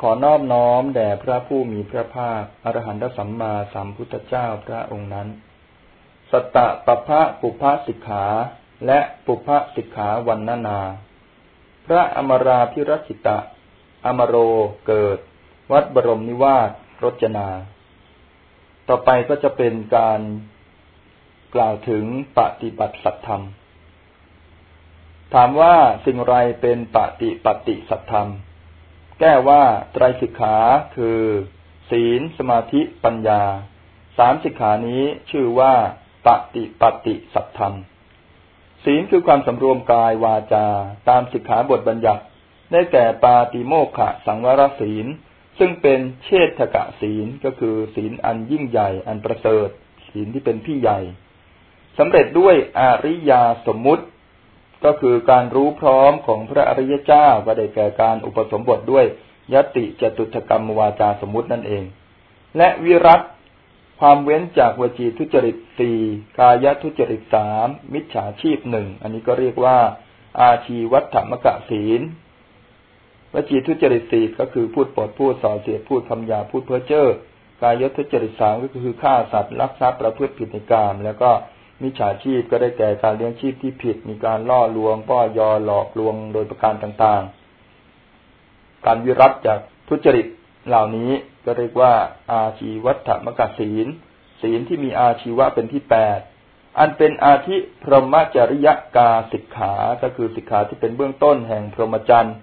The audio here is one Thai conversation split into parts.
ขอนอบน้อมแด่พระผู้มีพระภาคอรหันตสัมมาสัมพุทธเจ้าพระองค์นั้น สตตะปะพะปุพพสิกขาและปุพพสิกขาวันนานา พระอมราพิรชิตะ อมโรเกิด วัดบรมนิวาสรจนา ต่อไปก็จะเป็นการกล่าวถึงปฏิบัติสัตธรรม ถามว่าสิ่งไรเป็นปฏิปฏิสัตธรรม แก้ว่าไตรสิกขาคือ ศีล สมาธิปัญญา สามสิกขานี้ชื่อว่าปฏิปฏิสัตธรรม ศีลคือความสำรวมกายวาจา ตามสิกขาบทบัญญัติ ได้แก่ปาติโมขะสังวรศีล ซึ่งเป็นเชษฐกะศีลก็คือศีลอันยิ่งใหญ่อันประเสริฐ ศีลที่เป็นพี่ใหญ่สำเร็จด้วยอริยาสมมุติ ก็คือการรู้พร้อมของพระอริยเจ้าก็ได้แก่การอุปสมบทด้วยยติจตุถกรรมวาจาสมมุตินั่นเอง และวิรัตความเว้นจากวจีทุจริตสี่กายทุจริตสามมิจฉาชีพหนึ่งอันนี้ก็เรียกว่า อาชีวัตถมกะศีลวจีทุจริตสี่ก็คือพูดปดพูดส่อเสียดพูดคำหยาพูดเพ้อเจ้อกายทุจริตสามก็คือฆ่าสัตว์ลักทรัพย์ประพฤติผิดในกามแล้วก็ มิจฉาชีพก็ได้แก่การเลี้ยงชีพที่ผิด มีการล่อลวงป้อยอหลอกลวงโดยประการต่างๆ การวิรัตจากทุจริตเหล่านี้ก็เรียกว่า อาชีวัตถมกศีล ศีลที่มีอาชีวะเป็นที่แปดอันเป็นอาทิพรหมจริยกาสิกขา ก็คือสิกขาที่เป็นเบื้องต้นแห่งพรหมจรรย์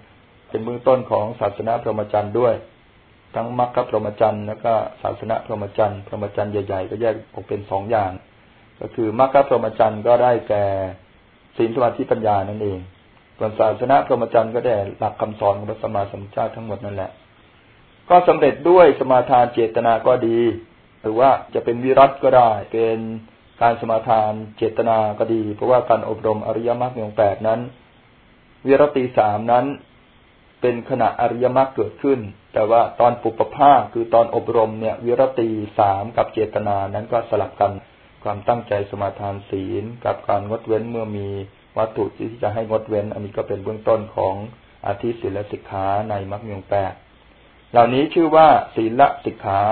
เป็นเบื้องต้นของศาสนาพรหมจรรย์ด้วย ทั้งมรรคพรหมจรรย์แล้วก็ศาสนาพรหมจรรย์พรหมจรรย์ใหญ่ๆ ก็แยกออกเป็นสองอย่าง ก็คือมรรคพรหมจรรย์ก็ได้แก่ศีลสมาธิปัญญานั่นเองส่วนศาสนาพรหมจรรย์ก็ได้หลักคำสอนของพระสัมมาสัมพุทธเจ้าทั้งหมดนั่นแหละ ก็สำเร็จด้วยสมาทานเจตนาก็ดี หรือว่าจะเป็นวิรัตก็ได้ เป็นการสมาทานเจตนาก็ดี เพราะว่าการอบรมอริยมรรคองแปดนั้น วิรติสามนั้น เป็นขณะอริยมรรคเกิดขึ้น แต่ว่าตอนปุปภาคือตอนอบรมเนี่ย วิรติสามกับเจตนานั้นก็สลับกัน ความตั้งใจสมาทานศีล กับการงดเว้นเมื่อมีวัตถุที่จะให้งดเว้น อันนี้ก็เป็นเบื้องต้นของอาทิศีลสิกขาในมรรคมีองแปดเหล่านี้ชื่อว่า ศีลสิกขา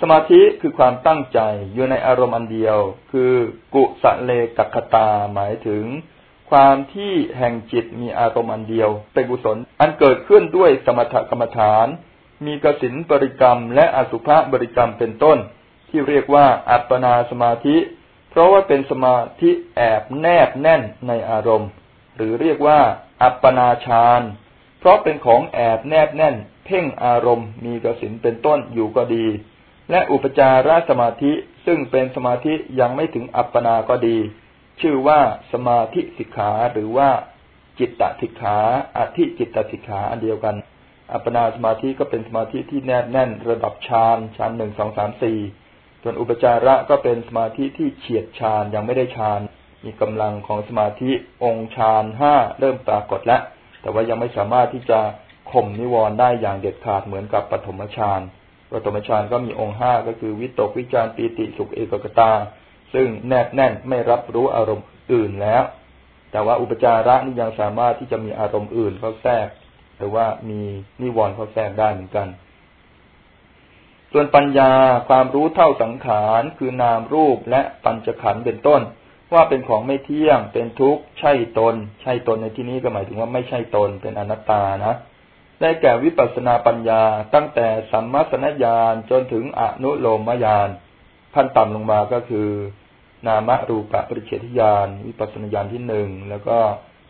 สมาธิคือความตั้งใจอยู่ในอารมณ์อันเดียว คือกุสะเลกัคตาหมายถึง ความที่แห่งจิตมีอารมณ์อันเดียว เป็นกุศลอันเกิดขึ้นด้วยสมถกรรมฐาน มีกสินบริกรรม และอสุภะบริกรรมเป็นต้น ที่เรียกว่าอัปปนาสมาธิ เพราะว่าเป็นสมาธิแอบแนบแน่นในอารมณ์ หรือเรียกว่า อัปปนาฌานเพราะเป็นของแอบแนบแน่น เพ่งอารมณ์ มีกสินเป็นต้นอยู่ก็ดี และอุปจารสมาธิซึ่งเป็นสมาธิยังไม่ถึงอัปปนาก็ดี ชื่อว่าสมาธิสิกขาหรือว่าจิตตสิกขาอธิจิตตสิกขาอันเดียวกัน อัปปนาสมาธิก็เป็นสมาธิที่แนบแน่นระดับฌานฌานหนึ่งสองสามสี่ ส่วนอุปจาระก็เป็นสมาธิที่เฉียดฌานยังไม่ได้ฌานมีกำลังของสมาธิองค์ฌานห้าเริ่มปรากฏแล้ว แต่ว่ายังไม่สามารถที่จะข่มนิวรณ์ได้อย่างเด็ดขาดเหมือนกับปฐมฌานปฐมฌานก็มีองค์ห้าก็คือวิตกวิจารปีติสุขเอกกตา ซึ่งแนบแน่นไม่รับรู้อารมณ์อื่นแล้ว แต่ว่าอุปจาระนี่ยังสามารถที่จะมีอารมณ์อื่นเข้าแทรก หรือว่ามีนิวรณ์เข้าแทรกได้เหมือนกัน ส่วนปัญญาความรู้เท่าสังขารคือนามรูปและปัญจขันธ์เป็นต้น ว่าเป็นของไม่เที่ยงเป็นทุกข์ใช่ตน ใช่ตนในที่นี้ก็หมายถึงว่าไม่ใช่ตนเป็นอนัตตานะได้แก่วิปัสสนาปัญญาตั้งแต่สัมมาสนญาณจนถึงอนุโลมญาณขั้นต่ำลงมาก็คือ นามรูปะปริเฉทญาณวิปัสสนาญาณที่หนึ่งแล้วก็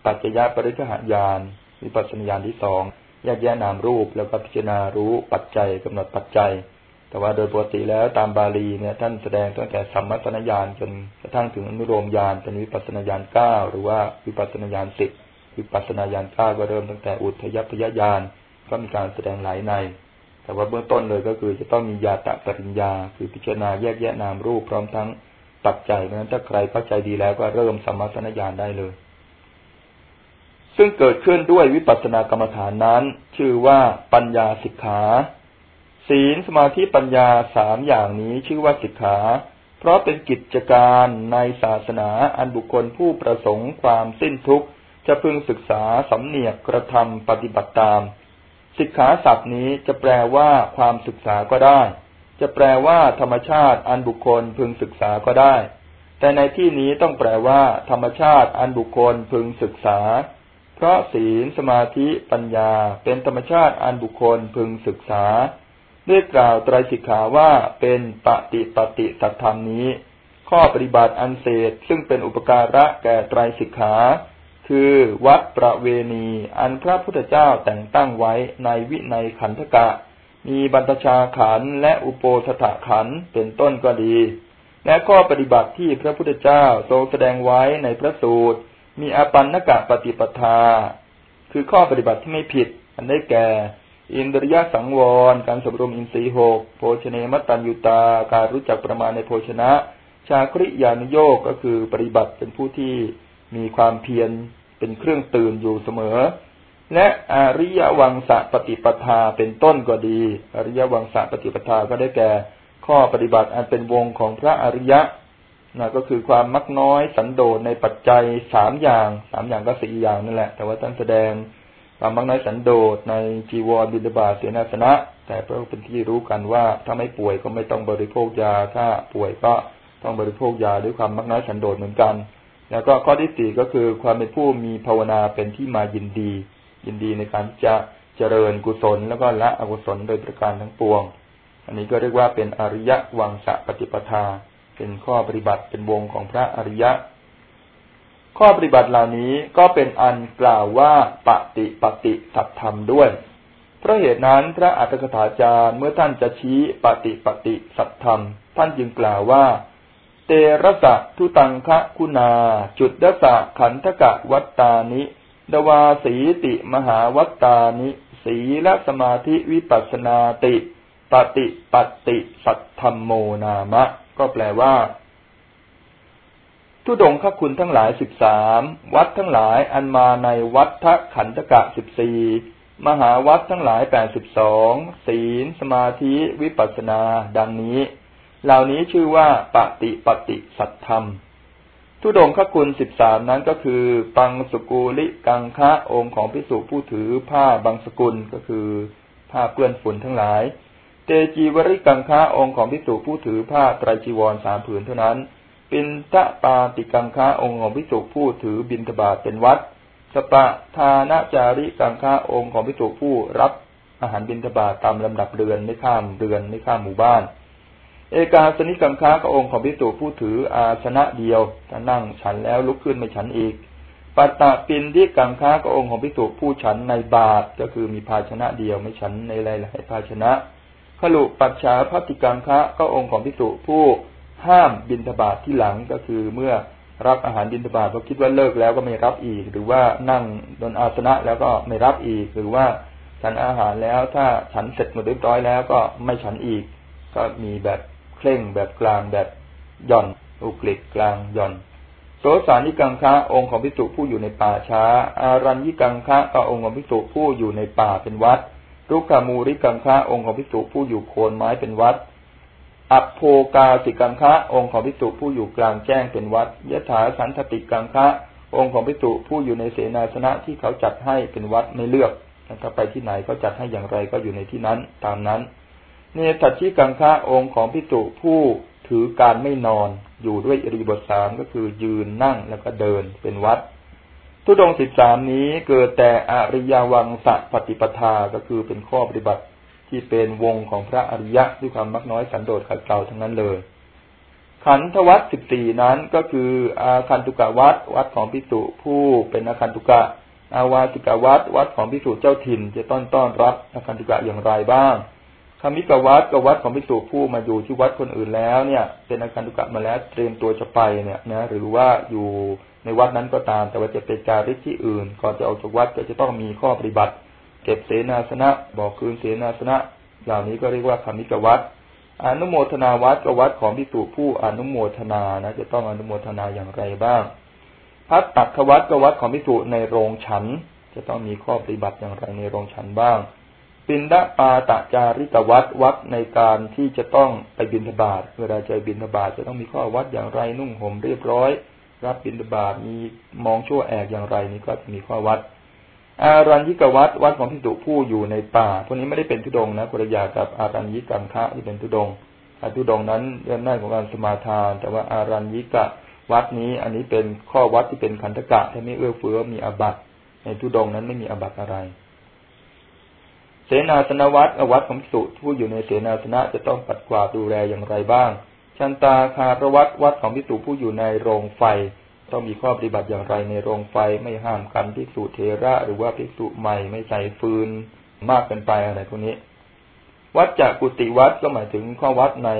ปัจจยปริฆหญาณวิปัสสนาญาณที่สองแยกแยะนามรูปแล้วก็พิจารณารู้ปัจจัยกำหนดปัจจัย แต่ว่าโดยปกติแล้วตามบาลีเนี่ยท่านแสดงตั้งแต่สัมมัสนญาณจนกระทั่งถึงอนุโลมญาณเป็นวิปัสนาญาณเก้าหรือว่าวิปัสนาญาณสิบวิปัสนาญาณเก้าก็เริ่มตั้งแต่อุทยพยญาณก็มีการแสดงหลายใน แต่ว่าเบื้องต้นเลยก็คือจะต้องมียาตะปริญญา คือพิจารณาแยกแยะนามรูปพร้อมทั้งตัดใจเพราะนั้นถ้าใครเข้าใจดีแล้วก็เริ่มสัมมาสนญาณได้เลย ซึ่งเกิดขึ้นด้วยวิปัสสนากรรมฐานนั้น ชื่อว่าปัญญาสิกขา ศีลสมาธิปัญญาสามอย่างนี้ชื่อว่าสิกขา เพราะเป็นกิจการในศาสนาอันบุคคลผู้ประสงค์ความสิ้นทุกข์ จะพึงศึกษาสำเนียกกระทำปฏิบัติตาม สิกขาศัพท์นี้จะแปลว่าความศึกษาก็ได้ จะแปลว่าธรรมชาติอันบุคคลพึงศึกษาก็ได้ แต่ในที่นี้ต้องแปลว่า ธรรมชาติอันบุคคลพึงศึกษา เพราะศีลสมาธิปัญญาเป็นธรรมชาติอันบุคคลพึงศึกษา ได้กล่าวไตรสิกขาว่าเป็นปฏิปฏิสัตธรรมนี้ ข้อปฏิบัติอันเศษซึ่งเป็นอุปการะแก่ไตรสิกขา คือวัดประเวณี อันพระพุทธเจ้าแต่งตั้งไว้ในวิในขันธกะ มีบรรพชาขันและอุโปสถขันเป็นต้นก็ดี และข้อปฏิบัติที่พระพุทธเจ้าทรงแสดงไว้ในพระสูตร มีอปันนกะปฏิปทา คือข้อปฏิบัติที่ไม่ผิด อันได้แก่ อินทรียสังวร การสบรวมอินทรีย์หกโภชเนมตัญยุตา การรู้จักประมาณในโภชนะ ชาคริยานุโยกก็คือปฏิบัติเป็นผู้ที่มีความเพียรเป็นเครื่องตื่นอยู่เสมอ และอริยวังสะปฏิปทาเป็นต้นก็ดี อริยวังสะปฏิปทาก็ได้แก่ ข้อปฏิบัติอันเป็นวงของพระอริยะนะก็คือความมักน้อยสันโดษในปัจจัยสามอย่างสามอย่างก็สี่อย่างนั่นแหละ แต่ว่าท่านแสดง ความมักน้อยสันโดษในจีวรบิดาบาเสนาสนะ แต่เพื่อเป็นที่รู้กันว่าถ้าไม่ป่วยก็ไม่ต้องบริโภคยา ถ้าป่วยก็ต้องบริโภคยาด้วยความมักน้อยสันโดษเหมือนกัน แล้วก็ข้อที่สี่ก็คือความเป็นผู้มีภาวนาเป็นที่มายินดี ยินดีในการจะเจริญกุศลแล้วก็ละอกุศลโดยประการทั้งปวง อันนี้ก็เรียกว่าเป็นอริยวังสะปฏิปทา เป็นข้อปฏิบัติเป็นวงของพระอริยะ ข้อปฏิบัติเหล่านี้ก็เป็นอันกล่าวว่าปฏิปฏิสัตธรรมด้วย เพราะเหตุนั้นพระอัตถกถาจารย์เมื่อท่านจะชี้ปฏิปฏิสัตธรรม ท่านจึงกล่าวว่า เตระสะทุตังคะคุณา จุดดสะขันธกะวัตตานิ ดวาสีติมหาวัตตานิ สีละสมาธิวิปัสนาติ ปฏิปฏิสัตธรรมโมนามะ ก็แปลว่า ทุดงคคุณทั้งหลายสิบสามวัดทั้งหลายอันมาในวัดทะขันธกะสิบสี่มหาวัดทั้งหลายแปดสิบสองศีล สมาธิวิปัสนา ดังนี้ เหล่านี้ชื่อว่าปฏิปฏิสัตธรรม ทุดงคคุณสิบสามนั้นก็คือ ปังสกุลิกังคะองค์ของพิสุผู้ถือผ้าบางสกุลก็คือ ผ้าเปื้อนฝุ่นทั้งหลาย เตจีวริกังคะองค์ของพิสุผู้ถือผ้าไตรจีวรสามผืนเท่านั้น ปินตะปาติกังคะองค์ของพิสุผู้ถือบินทบาทเป็นวัด สปะทานาจาริกังคะองค์ของพิสุผู้รับอาหารบินทบาทตามลำดับเรือนไม่ข้ามเรือนไม่ข้ามหมู่บ้าน เอกาสนิกังค้าก็องค์ของพิสูผู้ถืออาสนะเดียวถ้านั่งฉันแล้วลุกขึ้นไม่ฉันอีกปัตตะปินที่กังค้าก็องค์ของพิสูผู้ฉันในบาทก็คือมีภาชนะเดียวไม่ฉันในหลายๆภาชนะขลุปัจฉาพัติกังคะก็องค์ของพิสูผู้ ห้ามบินทบาทที่หลังก็คือเมื่อรับอาหารบินทบาทเพราคิดว่าเลิกแล้วก็ไม่รับอีก หรือว่านั่งบนอาสนะแล้วก็ไม่รับอีก หรือว่าฉันอาหารแล้วถ้าฉันเสร็จหมดเรียบร้อยแล้วก็ไม่ฉันอีก ก็มีแบบเคร่งแบบกลางแบบหย่อน อุกฤษกลางหย่อนโสสานิกังคะองค์ของพิสุผู้อยู่ในป่าช้า อารัญญิกังคะก็องค์ของพิสุผู้อยู่ในป่าเป็นวัดรุกขามูริกังคะองค์ของพิสุผู้อยู่โคนไม้เป็นวัด อัปโภกาสิกังคะ องค์ของพิสุผู้อยู่กลางแจ้งเป็นวัดยะถาสันทติกังคะ องค์ของพิสุผู้อยู่ในเสนาสนะที่เขาจัดให้เป็นวัดไม่เลือกถ้าไปที่ไหนก็จัดให้อย่างไรก็อยู่ในที่นั้นตามนั้นเนตัชิกังคะองค์ของพิจุผู้ถือการไม่นอนอยู่ด้วยอริบทสามก็คือยืนนั่งแล้วก็เดินเป็นวัด ทุดงสิบสามนี้เกิดแต่อริยวังสัปฏิปทาก็คือเป็นข้อปฏิบัติ ที่เป็นวงของพระอริยะด้วยความมักน้อยสันโดษขัดเกลาทั้งนั้นเลย ขันธวัตสิบสี่นั้นก็คืออาคันตุกะวัดวัดของพิสุผู้เป็นอาคันตุกะ อาวาสิกะวัดวัดของพิสุเจ้าถิ่น จะต้อนต้อนรับอาคันตุกะอย่างไรบ้างคำมิกะวัดกับวัดของพิสูจผู้มาอยู่ที่วัดคนอื่นแล้วเนี่ย เป็นอาการตุกะมาแล้วเตรียมตัวจะไปเนี่ยนะหรือว่าอยู่ในวัดนั้นก็ตาม แต่ว่าจะเป็นการริที่อื่น ก่อนจะออกจากวัดก็จะต้องมีข้อปฏิบัติ เก็บเสนาสนะ บอกคืนเสนาสนะ เหล่านี้ก็เรียกว่าคำมิกวัดอนุโมทนาวัดกับวัดของพิสูจผู้อนุโมทนานะ จะต้องอนุโมทนาอย่างไรบ้างพัฒตักวัดกับวัดของพิสูจในโรงฉัน จะต้องมีข้อปฏิบัติอย่างไรในโรงฉันบ้าง ปินดาปาตะจาริกวัดวัดในการที่จะต้องไปบินทบาทเวลาจะบินทบาทจะต้องมีข้อวัดอย่างไรนุ่งห่มเรียบร้อย รับบินทบาทมีมองชั่วแอกอย่างไรนี่ก็จะมีข้อวัด อารัญญิกวัดวัดของพิสุผู้อยู่ในป่าพวกนี้ไม่ได้เป็นทุดงนะกุรยากับอารัญญิกังคะที่เป็นทุดงอทุดงนั้นเรื่องหน้าของการสมาทาน แต่ว่าอารัญญิกะวัดนี้ อันนี้เป็นข้อวัดที่เป็นขันธกะถ้าไม่เอื้อเฟื้อมีอบัตในทุดงนั้นไม่มีอบัตอะไร เสนาสนวัดวัดของพิสุผู้อยู่ในเสนาสนะจะต้องปัดกวาดดูแลอย่างไรบ้างชันตาคารวัดวัดของพิสุผู้อยู่ในโรงไฟ ต้องมีข้อปฏิบัติอย่างไรในโรงไฟไม่ห้ามกันภิกษุเทระหรือว่าภิกษุใหม่ไม่ใส่ฟืนมากเกินไปอะไรพวกนี้ วัดจากกุฏิวัดก็หมายถึงข้อวัดใน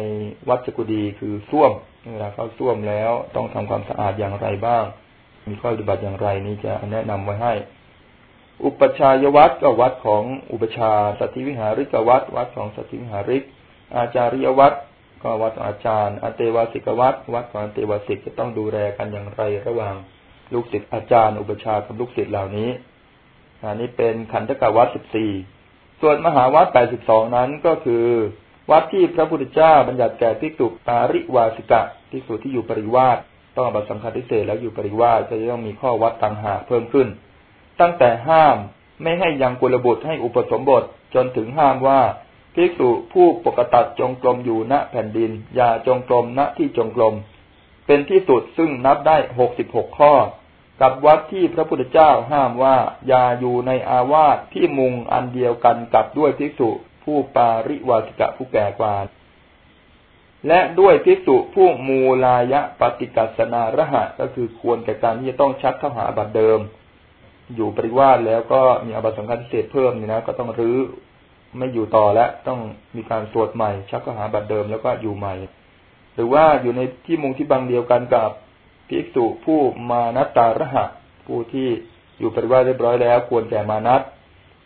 วัดจักุดีคือส้วมเวลาเข้าส้วมแล้วต้องทำความสะอาดอย่างไรบ้าง มีข้อปฏิบัติอย่างไรนี่จะแนะนำไว้ให้ อุปชายวัดก็วัดของอุปชาสติวิหาริกวัดวัดของสติวิหาริก อาจาริยวัด ก็วัดอาจารย์อเตวสิกวัดวัดของอเตวสิกจะต้องดูแลกันอย่างไรระหว่างลูกศิษย์อาจารย์อุปชากับลูกศิษย์เหล่านี้อันนี้เป็นขันธกวัดสิบสี่ส่วนมหาวัดแปดสิบสองนั้นก็คือ วัดที่พระพุทธเจ้าบัญญัติแก่ภิกษุปาริวาสิกะภิกษุที่อยู่ปริวาสต้องบัตรสังฆาทิเศษแล้วอยู่ปริวาสจะต้องมีข้อวัดต่างหากเพิ่มขึ้น ตั้งแต่ห้ามไม่ให้ยังกุลบุตรให้อุปสมบทจนถึงห้ามว่า ภิกษุผู้ปกตัดจงกรมอยู่ณแผ่นดิน อย่าจงกรมณที่จงกรม เป็นที่สุดซึ่งนับได้หกสิบหกข้อ กับวัดที่พระพุทธเจ้าห้ามว่า อย่าอยู่ในอาวาสที่มุงอันเดียวกันกับด้วยภิกษุผู้ปาริวาสิกะผู้แก่กว่าและด้วยภิกษุผู้มูลายะปฏิกัสนาระหะก็คือควรแก่การที่จะต้องชักเข้าหาบัตรเดิม อยู่ปริวาสแล้วก็มีอบัตสังฆาทิเศษเพิ่มนี่นะก็ต้องรื้อ ไม่อยู่ต่อแล้วต้องมีการสวดใหม่ ชักก็หาบัตรเดิมแล้วก็อยู่ใหม่ หรือว่าอยู่ในที่มุงที่บังเดียวกันกับภิกษุผู้มานัตตาระหะ ผู้ที่อยู่ปฏิวัติเรียบร้อยแล้ว ควรแก่มานัต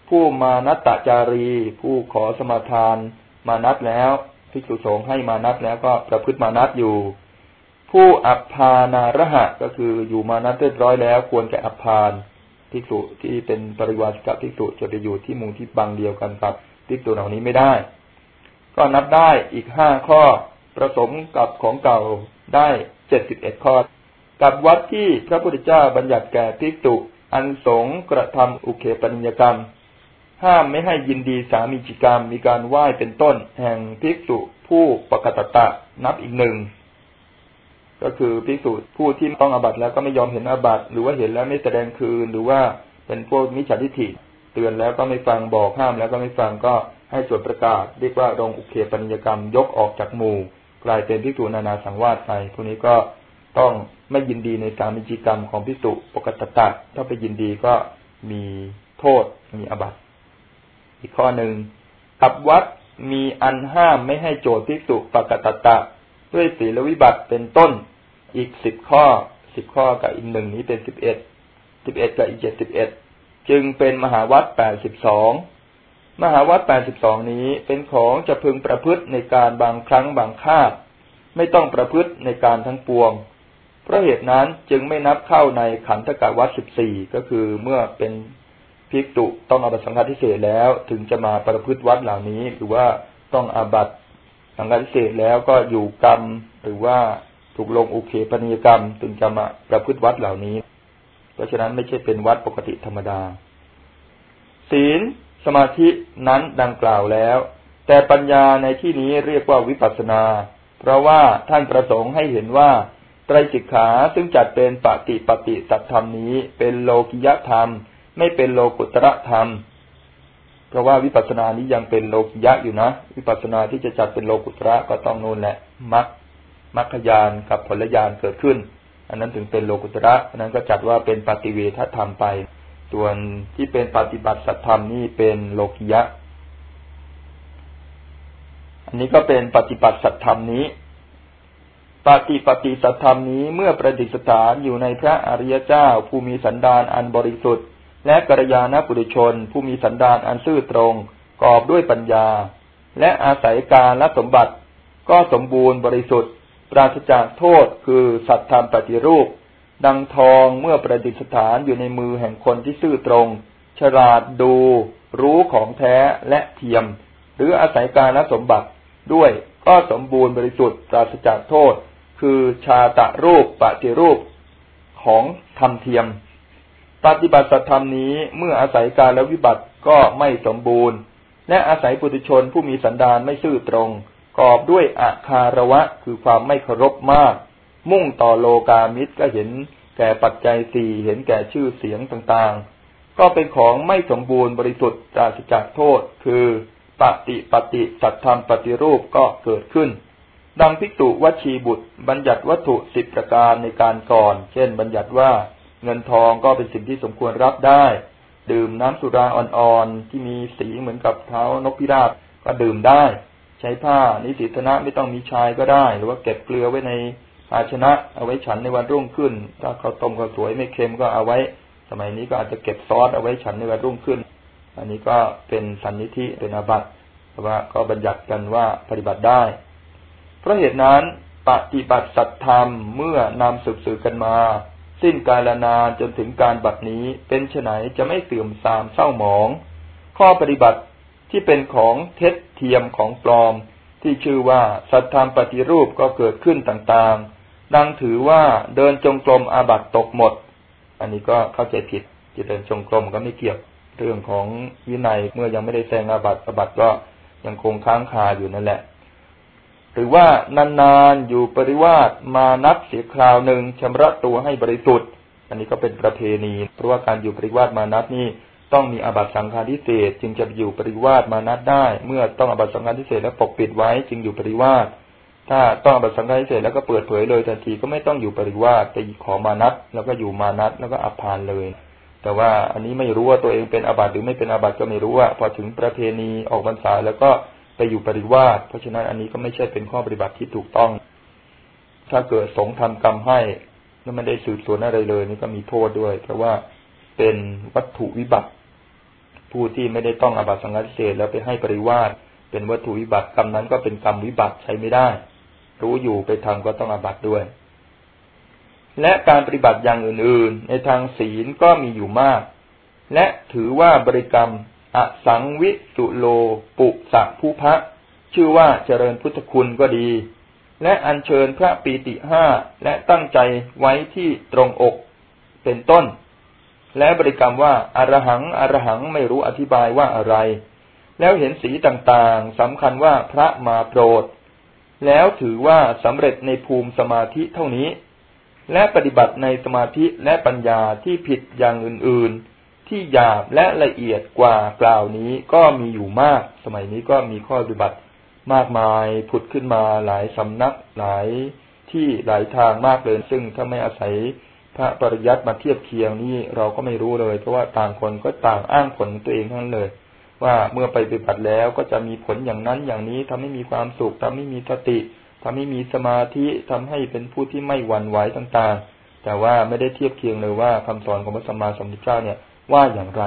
ผู้มานัตตาจารี ผู้ขอสมาทาน มานัตแล้วภิกษุสงฆ์ให้มานัตแล้วก็ประพฤติมานัตอยู่ ผู้อัปพานาระหะก็คืออยู่มานัตเรียบร้อยแล้ว ควรแก่อัปพานภิกษุที่เป็นปริวาสกับภิกษุจะไปอยู่ที่มุงที่บังเดียวกันกับ ภิกษุเหล่านี้ไม่ได้ ก็นับได้อีกห้าข้อ ประสมกับของเก่าได้เจ็ดสิบเอ็ดข้อ กับวัดที่พระพุทธเจ้าบัญญัติแก่ภิกษุอันสงกระทำอุเคปนิยกรรม ห้ามไม่ให้ยินดีสามีจิกรรม มีการไหว้เป็นต้น แห่งภิกษุผู้ปกตตะนับอีกหนึ่งก็คือภิกษุผู้ที่ต้องอาบัตแล้วก็ไม่ยอมเห็นอาบัตหรือว่าเห็นแล้วไม่แสดงคืนหรือว่าเป็นพวกมิจฉาทิฏฐิ ตือนแล้วก็ไม่ฟังบอกห้ามแล้วก็ไม่ฟังก็ให้สวดประกาศ เรียกว่ารงอุเคปัญญกรรมยกออกจากหมู่ กลายเป็นพิสูนานาสังวาสไปพวกนี้ก็ต้องไม่ยินดีในสามิจิกรรมของพิสุปกตตะถ้าไปยินดีก็มีโทษมีอบัตอีกข้อหนึ่งขับวัดมีอันห้ามไม่ให้โจทย์พิสุปกตตะ ด้วยศีลวิบัติเป็นต้นอีกสิบข้อสิบข้อกับอีกหนึ่งนี้เป็นสิบเอ็ดสิบเอ็ดกับอีกเจ็ดสิบเอ็ด จึงเป็นมหาวัดแปดสิบสองมหาวัดแปดสิบสองนี้เป็นของจะพึงประพฤติในการบางครั้งบางคาบไม่ต้องประพฤติในการทั้งปวง เพราะเหตุนั้นจึงไม่นับเข้าในขันธกวัดสิบสี่ก็คือเมื่อเป็นภิกษุต้องอาบัตสังฆาทิเศษแล้วถึงจะมาประพฤติวัดเหล่านี้ หรือว่าต้องอาบัตสังฆาทิเศษแล้วก็อยู่กรรม หรือว่าถูกลงอุเคปนิยกรรม ถึงจะมาประพฤติวัดเหล่านี้ เพราะฉะนั้นไม่ใช่เป็นวัดปกติธรรมดา ศีลสมาธินั้นดังกล่าวแล้ว แต่ปัญญาในที่นี้เรียกว่าวิปัสนา เพราะว่าท่านประสงค์ให้เห็นว่าไตรสิกขาซึ่งจัดเป็นปฏิปฏิสัตธรรมนี้ เป็นโลกิยธรรม ไม่เป็นโลกุตระธรรม เพราะว่าวิปัสสนานี้ยังเป็นโลกิยะอยู่นะ วิปัสสนาที่จะจัดเป็นโลกุตระก็ต้องนู่นแหละมัคมัคคยานกับผลยานเกิดขึ้น อันนั้นถึงเป็นโลกุตระอันนั้นก็จัดว่าเป็นปฏิเวทธรรมไป ส่วนที่เป็นปฏิบัติสัตธรรมนี่เป็นโลกิยะ อันนี้ก็เป็นปฏิบัติสัตธรรมนี้ปฏิปฏิสัตธรรมนี้เมื่อประดิษฐานอยู่ในพระอริยเจ้า ผู้มีสันดานอันบริสุทธิ์ และกัลยาณปุถุชน ผู้มีสันดานอันซื่อตรง กอบด้วยปัญญา และอาศัยการและสมบัติ ก็สมบูรณ์บริสุทธิ์ ปราศจากโทษคือสัตธรรมปฏิรูป ดังทองเมื่อประดิษฐานอยู่ในมือแห่งคนที่ซื่อตรง ฉลาดดู รู้ของแท้และเทียม หรืออาศัยการละสมบัติด้วยก็สมบูรณ์บริสุทธิ์ปราศจากโทษ คือชาตะรูปปฏิรูปของธรรมเทียม ปฏิบัติสัตธรรมนี้เมื่ออาศัยการและวิบัติก็ไม่สมบูรณ์ และอาศัยปุถุชนผู้มีสันดานไม่ซื่อตรง กอบด้วยอาคาระวะคือความไม่เคารพมาก มุ่งต่อโลกามิตรก็เห็นแก่ปัจจัยสี่เห็นแก่ชื่อเสียงต่างๆ ก็เป็นของไม่สมบูรณ์บริสุทธิ์ปราศจากโทษ คือปฏิปฏิสัตธรรมปฏิรูปก็เกิดขึ้น ดังพิกตุวัชีบุตร บัญญัติวัตถุสิบประการในการก่อน เช่น บัญญัติว่าเงินทองก็เป็นสิ่งที่สมควรรับได้ ดื่มน้ำสุราอ่อนๆที่มีสีเหมือนกับเท้านกพิราบก็ดื่มได้ ใช้ผ้านิสิตนะไม่ต้องมีชายก็ได้ หรือว่าเก็บเกลือไว้ในภาชนะ เอาไว้ฉันในวันรุ่งขึ้น ถ้าเขาต้มก็สวยไม่เค็มก็เอาไว้ สมัยนี้ก็อาจจะเก็บซอสเอาไว้ฉันในวันรุ่งขึ้น อันนี้ก็เป็นสันนิธิเป็นอาบัติแต่ว่าก็บัญญัติกันว่าปฏิบัติได้ เพราะเหตุนั้นปฏิบัติสัตธรรมเมื่อนำสืบสือกันมา สิ้นกาลนานจนถึงการบัดนี้เป็นไฉนจะไม่เสื่อมทรามเศร้าหมอง ข้อปฏิบัติที่เป็นของเท็จ เทียมของปลอม ที่ชื่อว่าสัตธรรมปฏิรูปก็เกิดขึ้นต่างๆ ดังถือว่าเดินจงกรมอาบัตตกหมด อันนี้ก็เข้าใจผิดจะเดินจงกรมก็ไม่เกี่ยวเรื่องของวินัยเมื่อยังไม่ได้แซงอาบัตอาบัตก็ยังคงค้างคาอยู่นั่นแหละ หรือว่านานๆอยู่ปริวาสมานับเสียคราวหนึ่งชำระตัวให้บริสุทธิ์ อันนี้ก็เป็นประเพณี เพราะว่าการอยู่ปริวาสมานับนี่ ต้องมีอาบัตสังฆาทิเศษจึงจะอยู่ปริวาสมานัดได้ เมื่อต้องอาบัตสังฆาทิเศษแล้วปกปิดไว้จึงอยู่ปริวาสถ้าต้องอาบัตสังฆาทิเศษแล้วก็เปิดเผยเลยทันทีก็ไม่ต้องอยู่ปริวาสแต่ขอมานัดแล้วก็อยู่มานัดแล้วก็อัพานเลย แต่ว่าอันนี้ไม่รู้ว่าตัวเองเป็นอาบัตหรือไม่เป็นอาบัตก็ไม่รู้ว่าพอถึงประเพณีออกพรรษาแล้วก็ไปอยู่ปริวาสเพราะฉะนั้นอันนี้ก็ไม่ใช่เป็นข้อปฏิบัติที่ถูกต้อง ถ้าเกิดสงทำกรรมให้แล้วไม่ได้สืบสวนอะไรเลย นี่ก็มีโทษด้วย เพราะว่าเป็นวัตถุวิบัติ ผู้ที่ไม่ได้ต้องอาบัตสังฆเศษแล้วไปให้ปริวาสเป็นวัตถุวิบัติกรรมนั้นก็เป็นกรรมวิบัติใช้ไม่ได้ รู้อยู่ไปทำก็ต้องอาบัตด้วย และการปฏิบัติอย่างอื่นๆ ในทางศีลก็มีอยู่มาก และถือว่าบริกรรมอสังวิสุโล ปุสักผู้พระชื่อว่าเจริญพุทธคุณก็ดี และอัญเชิญพระปีติห้าและตั้งใจไว้ที่ตรงอก เป็นต้น และบริกรรมว่าอารหังอารหังไม่รู้อธิบายว่าอะไร แล้วเห็นสีต่างๆสำคัญว่าพระมาโปรด แล้วถือว่าสำเร็จในภูมิสมาธิเท่านี้ และปฏิบัติในสมาธิและปัญญาที่ผิดอย่างอื่นๆ ที่หยาบและละเอียดกว่ากล่าวนี้ก็มีอยู่มาก สมัยนี้ก็มีข้อปฏิบัติมากมายผุดขึ้นมาหลายสำนักหลายที่หลายทางมากเลย ซึ่งถ้าไม่อาศัย พระปริยัติมาเทียบเคียงนี่เราก็ไม่รู้เลย เพราะว่าต่างคนก็ต่างอ้างผลตัวเองทั้งนั้นเลย ว่าเมื่อไปปฏิบัติแล้วก็จะมีผลอย่างนั้นอย่างนี้ทำให้มีความสุขทำให้มีสติทำให้มีสมาธิทำให้เป็นผู้ที่ไม่หวั่นไหวต่างๆ แต่ว่าไม่ได้เทียบเคียงเลยว่าคำสอนของพระสัมมาสัมพุทธเจ้าเนี่ยว่าอย่างไร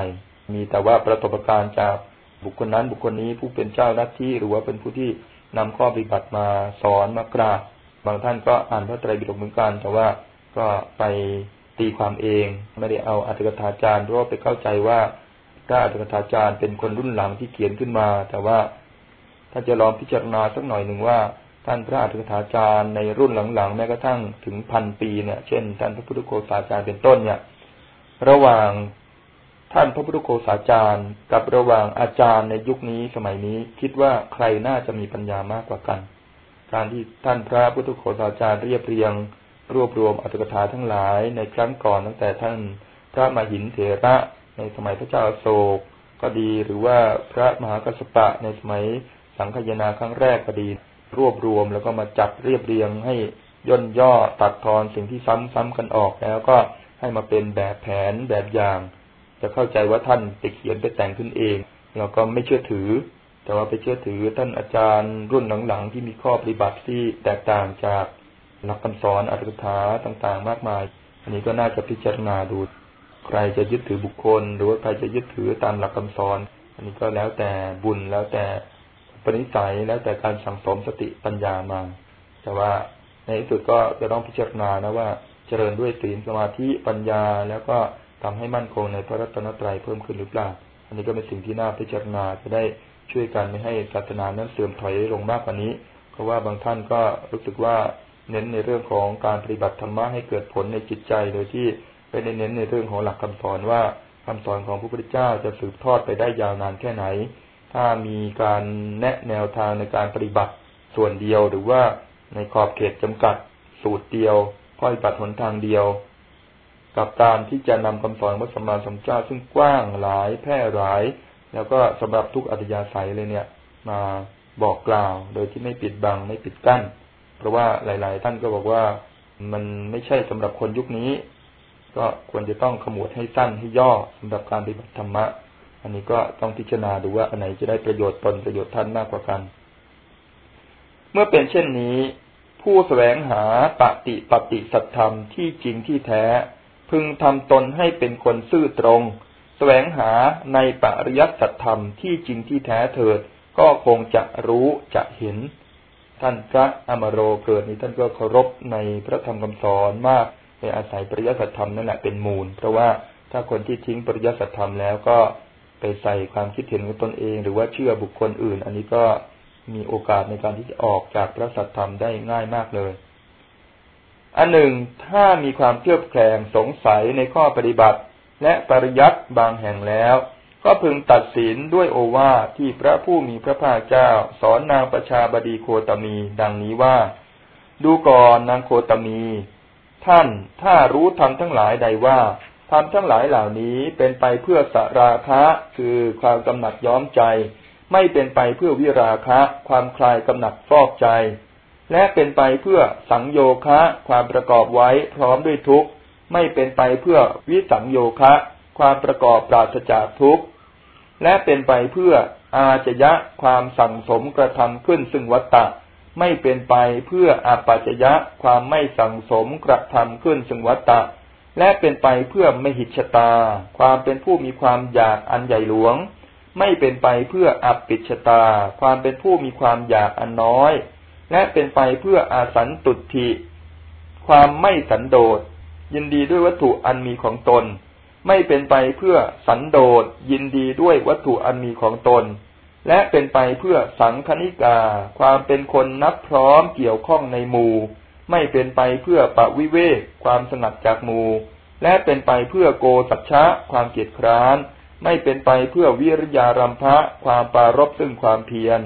มีแต่ว่าประสบการณ์จากบุคคลนั้นบุคคลนี้ผู้เป็นเจ้าลัทธิหรือว่าเป็นผู้ที่นำข้อปฏิบัติมาสอนมากราบบางท่านก็อ่านพระไตรปิฎกเหมือนกันแต่ว่า ก็ไปตีความเอง ไม่ได้เอาอัตถกถาจารย์เพราะไปเข้าใจว่าถ้าอัตถกถาจารย์เป็นคนรุ่นหลังที่เขียนขึ้นมา แต่ว่าถ้าจะลองพิจารณาสักหน่อยหนึ่งว่า ท่านพระอัตถกถาจารย์ในรุ่นหลังๆแม้กระทั่งถึงพันปีเนี่ย เช่น ท่านพระพุทธโฆษาจารย์เป็นต้นเนี่ย ระหว่างท่านพระพุทธโฆษาจารย์ กับระหว่างอาจารย์ในยุคนี้สมัยนี้คิดว่าใครน่าจะมีปัญญามากกว่ากัน การที่ท่านพระพุทธโฆษาจารย์เรียบเรียง รวบรวมอัตถกถาทั้งหลายในครั้งก่อนตั้งแต่ท่านพระมหินเถระในสมัยพระเจ้าโศกก็ดีหรือว่าพระมหากัสสปะในสมัยสังคยนาครั้งแรกก็ดี รวบรวมแล้วก็มาจัดเรียบเรียงให้ย่นย่อตัดทอนสิ่งที่ซ้ำๆกันออกแล้วก็ให้มาเป็นแบบแผนแบบอย่าง จะเข้าใจว่าท่านไปเขียนไปแต่งขึ้นเอง เราก็ไม่เชื่อถือ แต่ว่าไปเชื่อถือท่านอาจารย์รุ่นหลังๆที่มีข้อปฏิบัติที่แตกต่างจาก หลักคำสอนอัตถกถาต่างๆ มากมาย อันนี้ก็น่าจะพิจารณาดู ใครจะยึดถือบุคคล หรือว่าใครจะยึดถือตามหลักคำสอน อันนี้ก็แล้วแต่บุญแล้วแต่ปณิสัยแล้วแต่การสั่งสมสติปัญญามา แต่ว่าในที่สุดก็จะต้องพิจารณานะว่าเจริญด้วยศีลสมาธิปัญญาแล้วก็ทำให้มั่นคงในพระรัตนตรัยเพิ่มขึ้นหรือเปล่า อันนี้ก็เป็นสิ่งที่น่าพิจารณาจะได้ช่วยกันไม่ให้ศาสนานั้นเสื่อมถอยลงมากกว่านี้ เพราะว่าบางท่านก็รู้สึกว่า เน้นในเรื่องของการปฏิบัติธรรมะให้เกิดผลในจิตใจ โดยที่ไปเน้นในเรื่องของหลักคำสอนว่าคำสอนของพระพุทธเจ้าจะสืบทอดไปได้ยาวนานแค่ไหน ถ้ามีการแนะแนวทางในการปฏิบัติส่วนเดียวหรือว่าในขอบเขตจำกัดสูตรเดียวข้อปฏิบัติหนทางเดียว กับการที่จะนำคำสอนพระสัมมาสัมพุทธเจ้าซึ่งกว้างหลายแพร่หลาย แล้วก็สำหรับทุกอัตยาศัยเลยเนี่ย มาบอกกล่าว โดยที่ไม่ปิดบังไม่ปิดกั้น เพราะว่าหลาย ๆ ท่านก็บอกว่ามันไม่ใช่สำหรับคนยุคนี้ ก็ควรจะต้องขมวดให้สั้นให้ย่อสำหรับการปฏิบัติธรรมะ อันนี้ก็ต้องพิจารณาดูว่าอันไหนจะได้ประโยชน์ตนประโยชน์ท่านมากกว่ากัน เมื่อเป็นเช่นนี้ ผู้แสวงหาปฏิปฏิสัตธรรมที่จริงที่แท้ พึงทำตนให้เป็นคนซื่อตรงแสวงหาในปริยัติสัตธรรมที่จริงที่แท้เถิด ก็คงจะรู้จะเห็น ท่านพระอมโรเกิดนี้ท่านก็เคารพในพระธรรมคำสอนมากไปอาศัยปริยัติธรรมนั่นแหละเป็นมูล เพราะว่าถ้าคนที่ทิ้งปริยัติธรรมแล้วก็ไปใส่ความคิดเห็นของตนเอง หรือว่าเชื่อบุคคลอื่น อันนี้ก็มีโอกาสในการที่จะออกจากพระสัทธรรมได้ง่ายมากเลย อันหนึ่งถ้ามีความเครือบแคลงสงสัยในข้อปฏิบัติ และปริยัติบางแห่งแล้ว ก็พึงตัดสินด้วยโอวาทที่พระผู้มีพระภาคเจ้า สอนนางประชาบดีโคตมีดังนี้ว่า ดูก่อนนางโคตมี ท่านถ้ารู้ธรรมทั้งหลายใดว่าธรรมทั้งหลายเหล่านี้เป็นไปเพื่อสราคะคือความกำหนัดย้อมใจ ไม่เป็นไปเพื่อวิราคะ ความคลายกำหนัดฟอกใจ และเป็นไปเพื่อสังโยคะ ความประกอบไว้พร้อมด้วยทุกข์ ไม่เป็นไปเพื่อวิสังโยคะ ความประกอบปราศจากทุกข์ และเป็นไปเพื่ออาจยะความสั่งสมกระทำขึ้นซึ่งวัตตะ ไม่เป็นไปเพื่ออาปัจยะความไม่สั่งสมกระทำขึ้นซึ่งวัตตะ และเป็นไปเพื่อไม่หิชตา ความเป็นผู้มีความอยากอันใหญ่หลวง ไม่เป็นไปเพื่ออับปิชตา ความเป็นผู้มีความอยากอันน้อย และเป็นไปเพื่ออาสันตุติความไม่สันโดษยินดีด้วยวัตถุอันมีของตน ไม่เป็นไปเพื่อสันโดษยินดีด้วยวัตถุอันมีของตน และเป็นไปเพื่อสังคณิกา ความเป็นคนนับพร้อมเกี่ยวข้องในหมู่ ไม่เป็นไปเพื่อปะวิเวกความสงัดจากหมู่ และเป็นไปเพื่อโกสัจฉะความเกียจคร้าน ไม่เป็นไปเพื่อวิริยารัมภะความปารบซึ่งความเพียร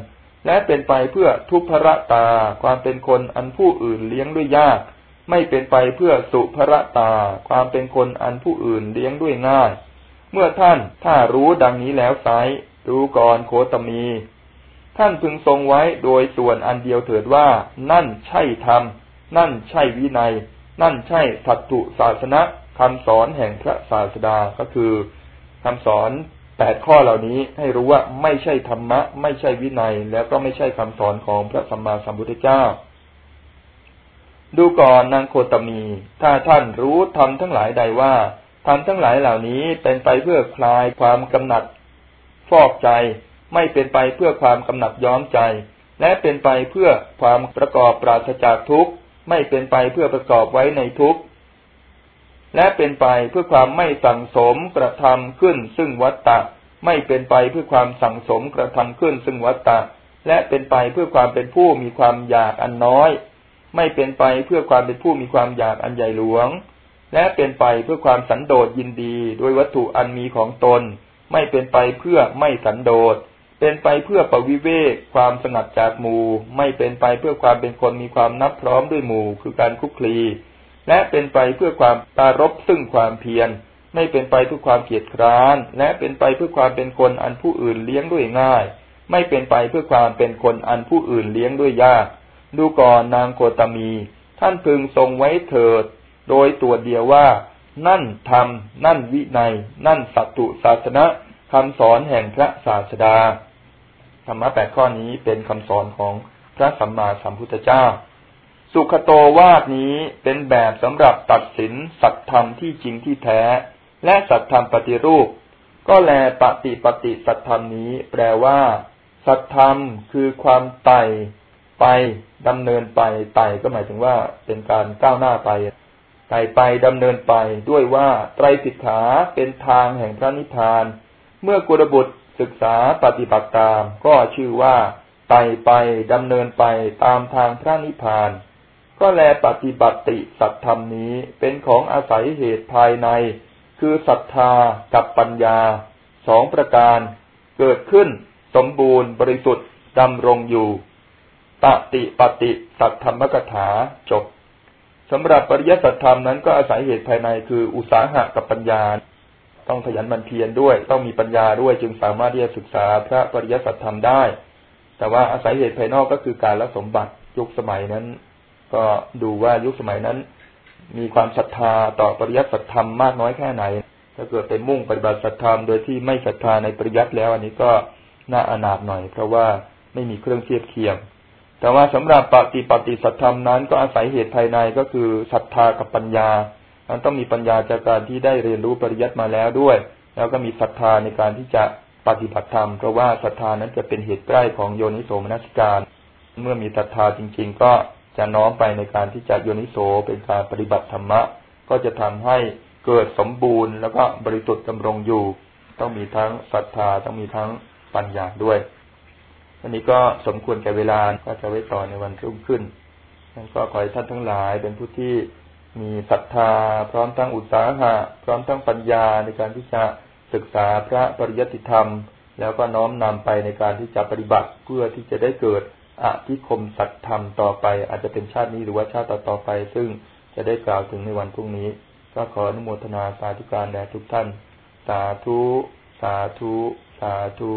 และเป็นไปเพื่อทุพภรตา ความเป็นคนอันผู้อื่นเลี้ยงด้วยยาก ไม่เป็นไปเพื่อสุภรตา ความเป็นคนอันผู้อื่นเลี้ยงด้วยง่าย เมื่อท่านถ้ารู้ดังนี้แล้วไซรู้ก่อนโคตมี ท่านพึงทรงไว้โดยส่วนอันเดียวเถิดว่า นั่นใช่ธรรม นั่นใช่วินัย นั่นใช่สัตตุศาสนะคำสอนแห่งพระศาสดาก็คือคำสอนแปดข้อเหล่านี้ให้รู้ว่าไม่ใช่ธรรมะ ไม่ใช่วินัย แล้วก็ไม่ใช่คำสอนของพระสัมมาสัมพุทธเจ้า ดูก่อนนางโคตมี ถ้าท่านรู้ธรรมทั้งหลายใดว่าธรรมทั้งหลายเหล่านี้เป็นไปเพื่อคลายความกำหนัด ฟอกใจ ไม่เป็นไปเพื่อความกำหนัดย้อมใจ และเป็นไปเพื่อความประกอบปราศจากทุกข์ ไม่เป็นไปเพื่อประกอบไว้ในทุกข์ และเป็นไปเพื่อความไม่สั่งสมกระทำขึ้นซึ่งวัตตะ ไม่เป็นไปเพื่อความสั่งสมกระทำขึ้นซึ่งวัตตะ และเป็นไปเพื่อความเป็นผู้มีความอยากอันน้อย ไม่เป็นไปเพื่อความเป็นผู้มีความอยากอันใหญ่หลวง และเป็นไปเพื่อความสันโดษยินดีโดยวัตถุอันมีของตน ไม่เป็นไปเพื่อไม่สันโดษ เป็นไปเพื่อปวิเวกความสงัดจากหมู่ ไม่เป็นไปเพื่อความเป็นคนมีความนับพร้อมด้วยหมู่คือการคุกคลี และเป็นไปเพื่อความตารบซึ่งความเพียรไม่เป็นไปเพื่อความเกียจคร้าน และเป็นไปเพื่อความเป็นคนอันผู้อื่นเลี้ยงด้วยง่าย ไม่เป็นไปเพื่อความเป็นคนอันผู้อื่นเลี้ยงด้วยยาก ดูก่อนนางโคตมี ท่านพึงทรงไว้เถิด โดยตัวเดียวว่า นั่นธรรม นั่นวินัย นั่นสัตตุศาสนะคำสอนแห่งพระศาสดา ธรรมะแปดข้อนี้เป็นคำสอนของพระสัมมาสัมพุทธเจ้า สุขโตวาดนี้เป็นแบบสำหรับตัดสินสัตธรรมที่จริงที่แท้ และสัตธรรมปฏิรูป ก็แลปฏิปฏิสัตธรรมนี้แปลว่า สัตธรรมคือความไต่ ไปดำเนินไปไต่ก็หมายถึงว่าเป็นการก้าวหน้าไปไต่ไปดำเนินไปด้วยว่าไตรสิกขาเป็นทางแห่งพระนิพพาน เมื่อกุลบุตรศึกษาปฏิบัติตาม ก็ชื่อว่าไต่ไปดำเนินไปตามทางพระนิพพาน ก็แลปฏิบัติสัตธรรมนี้เป็นของอาศัยเหตุภายใน คือศรัทธากับปัญญาสองประการเกิดขึ้น สมบูรณ์บริสุทธิ์ดำรงอยู่ ตติปฏิสัตธรรมกถาจบสำหรับปริยัติสัตธรรมนั้นก็อาศัยเหตุภายในคืออุตสาหะกับปัญญา ต้องขยันมันเพียรด้วย ต้องมีปัญญาด้วยจึงสามารถที่จะศึกษาพระปริยัติสัตธรรมได้ แต่ว่าอาศัยเหตุภายนอกก็คือการละสมบัติยุคสมัยนั้น ก็ดูว่ายุคสมัยนั้น มีความศรัทธาต่อปริยัติสัตธรรมมากน้อยแค่ไหน ถ้าเกิดไปมุ่งปฏิบัติสัตธรรมโดยที่ไม่ศรัทธาในปริยัติแล้ว อันนี้ก็น่าอนาถหน่อย เพราะว่าไม่มีเครื่องเทียบเคียง แต่ว่าสำหรับปฏิปฏิสัตธรรมนั้น ก็อาศัยเหตุภายในก็คือศรัทธากับปัญญามันต้องมีปัญญาจากการที่ได้เรียนรู้ปริยัติมาแล้วด้วย แล้วก็มีศรัทธาในการที่จะปฏิบัติธรรมเพราะว่าศรัทธานั้นจะเป็นเหตุใกล้ของโยนิโสมนัสการ เมื่อมีศรัทธาจริง ๆ ก็จะน้อมไปในการที่จะโยนิโสเป็นการปฏิบัติธรรมะ ก็จะทำให้เกิดสมบูรณ์ แล้วก็บริสุทธิ์ดำรงอยู่ ต้องมีทั้งศรัทธาต้องมีทั้งปัญญาด้วย อันนี้ก็สมควรแก่เวลาก็จะไว้ต่อในวันรุ่งขึ้นนั่นก็ขอให้ท่านทั้งหลายเป็นผู้ที่มีศรัทธา พร้อมทั้งอุตสาหะ พร้อมทั้งปัญญาในการที่จะศึกษาพระปริยัติธรรม แล้วก็น้อมนำไปในการที่จะปฏิบัติเพื่อที่จะได้เกิดอธิคมสัตธรรมต่อไป อาจจะเป็นชาตินี้หรือว่าชาติต่อไป ซึ่งจะได้กล่าวถึงในวันพรุ่งนี้ ก็ขออนุโมทนาสาธุการแด่ทุกท่าน สาธุ สาธุ สาธุ